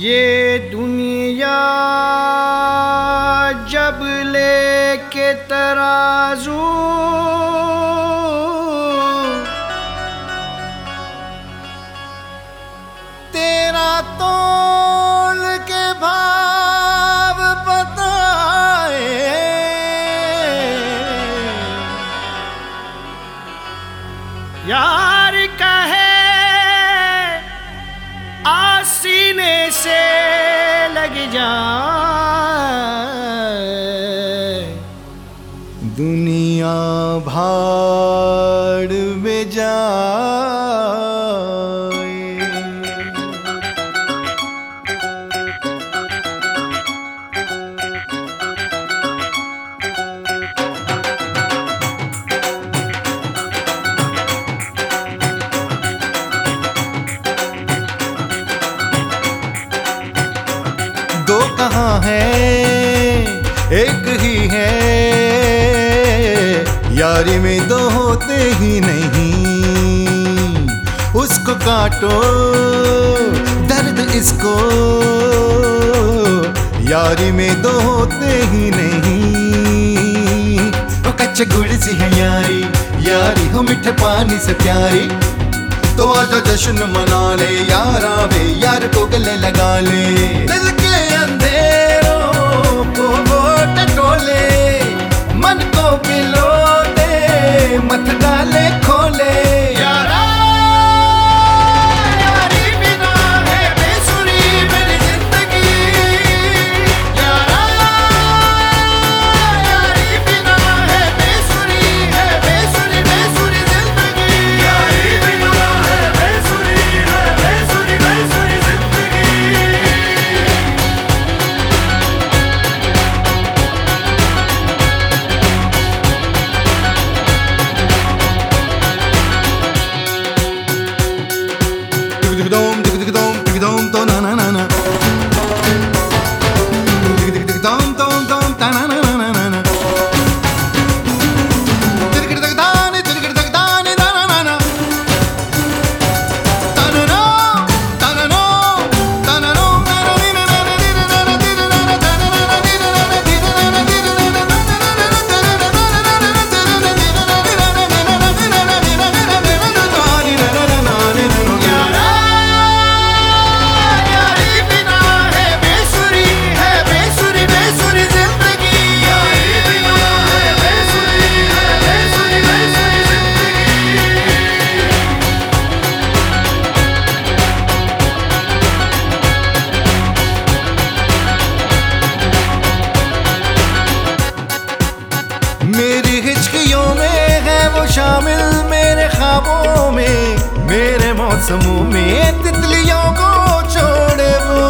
ये दुनिया जब लेके तराजू तेरा तोल के भाव बताए। यार कहे से लग जाए। दुनिया भाड़ में जाए कहाँ है? एक ही है। यारी में दो होते ही नहीं। उसको काटो, दर्द इसको। यारी में दो होते ही नहीं। वो कच्चे गुड़ सी है यारी। यारी, हो मीठे पानी से प्यारी। तो आजा जश्न मना ले यारा वे यार को गले लगा ले। tanto na na na. मेरी हिचकियों में है वो शामिल मेरे ख्वाबों में मेरे मौसमों में तितलियों को छोड़े वो।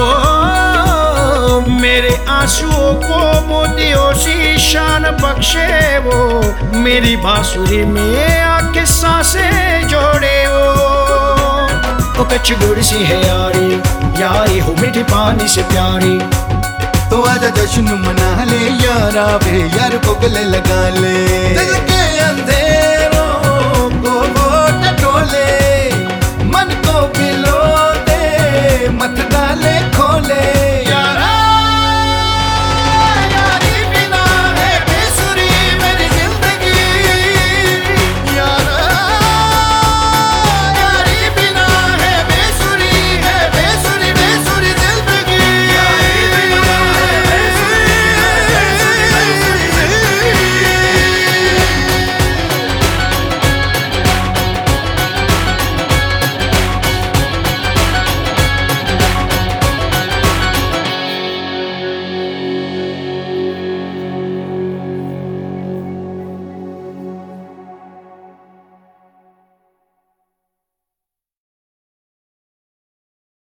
ओ, मेरे आंसुओं को मोतियों सी शान बख्शे वो मेरी बांसुरी में आके साँसें जोड़े वो। वो कच्ची गुड़ सी है यारी यारी हो मीठी पानी से प्यारी तो आजा जश्न मना ले यारा वे यार को लगा ले।